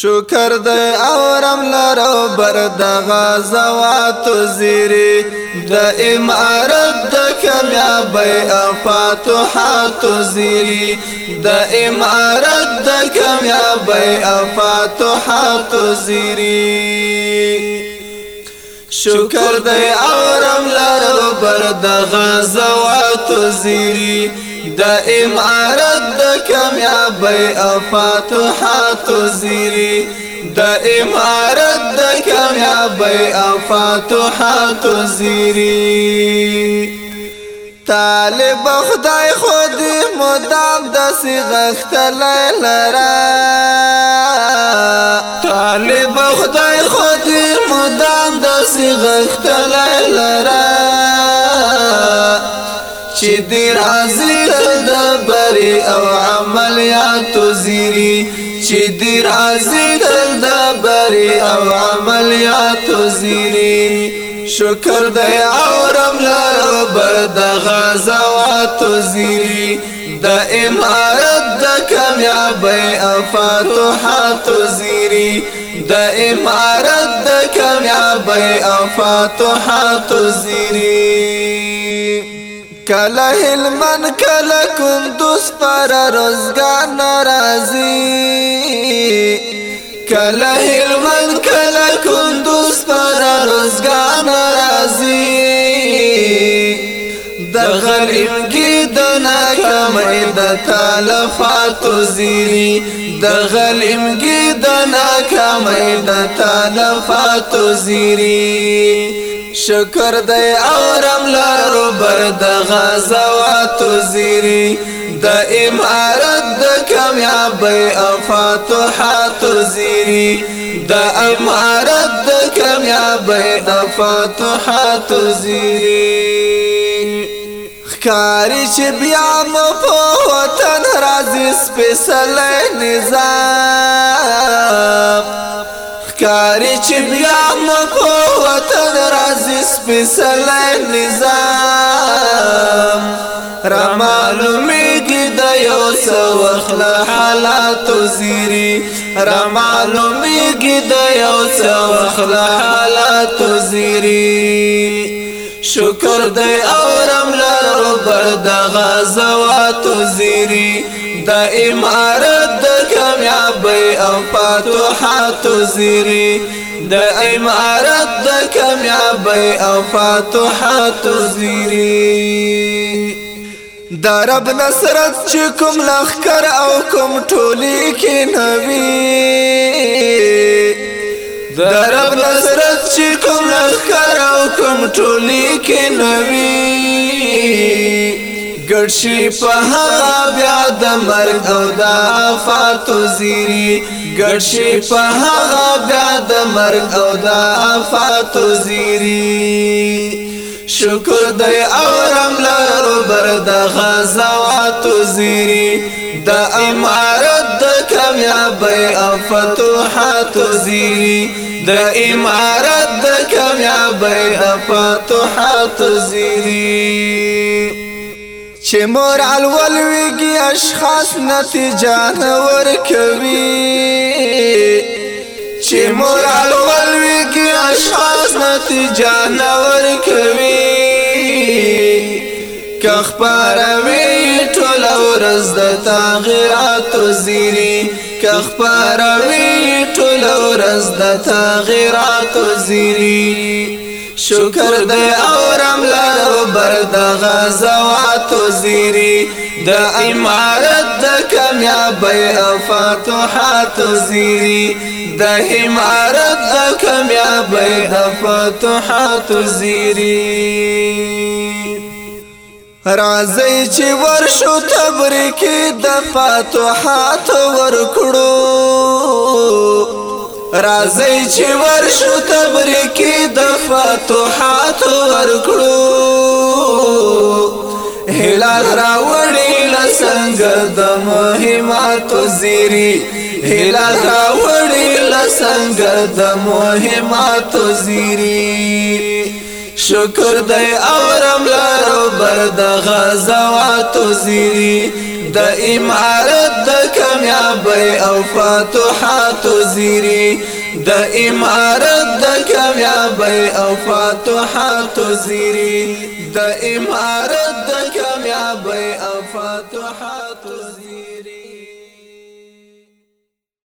شکر د اورم لرو بر د غزوات زیری د امارت د کمیابی افاتحات زیری د امارت د کمیابی افاتحات زیری شکر د اورم لرو بر د غزوات زیری د امارت د کامیابی او فاتحات زیری د امارت د کامیابی او فاتحات زیری طالب خدای خود مدام د سغخت لرا طالب خدای خود مدام د سغخت لرا چې دی راځي لاري او عملياتو زيري چې دی رازي د بري او عملياتو زيري شکر دی اورم لارو بد غزواتو زيري د امارت د کامیابی او فاتحاتو زیری د امارت د کامیابی او فاتحاتو زیری کله هلمن کله کندوز پر روزګار ناراضي کله هلمن کله کندوز پر روزګار غریم کی دنا کمای د تلفات زیری د غلیم کی دنا کمای د تلفات زیری شکر دی اورم لارو بر د غزوات زیری د امارت د کامیاب افاتحات زیری د امارت د کامیاب افاتحات زیری کاری چې بیا مو په وطن راځي سپېڅلی نظام کاری چې بیا مو په وطن راځي سپېڅلی نظام را معلومېږي د یو څه وخت له حالاتو زیري را معلومېږي د یو څه وخت له حالاتو زیري شکر دی اورم له پر د غزوات زیری د امارت د کامیابی او فتوحات زیری د امارت د کامیابی او فتوحات زیری د رب نصرت چې کوم لخر او کوم ټولی کې نوي د رب نصرت چې کوم لخر او کوم ټولی کې نوي کړ شي په هغه بیا د مرګ او د آفات زیری ګډ شي په هغه بیا د مرګ او د آفات زیری شکر دی اورم لارو بر د غزوات زیری د امارت د کامیابی او فتوحات زیری د امارت د کامیابی او فتوحات زیری چې مور الول ویږي اشخاص نتیجه ور کوي چې مور الول ویږي اشخاص نتیجه ور کوي که خبروي ټول ورځ د تغیرات زیری که خبروي ټول ورځ د تغیرات زیری شکر د اورم لارو بر د غزوات زیری د امارت د کامیابی او فتوحات زیری د امارت د کامیابی د فتوحات زیری رازی چې ورشو تبریکی د فتوحات ورکړو رازی چی ورشو تبریکی د فتوحات ورکړو هلال راوړی لسنګ د مهمات زیری هلال راوړی لسنګ د مهمات زیری شکر دی اورم لارو بر د غزوات زیری د امارت د کامیابی او فاتحات زیری د امارت د کامیابی او فاتحات زیری د امارت د کامیابی او فاتحات زیری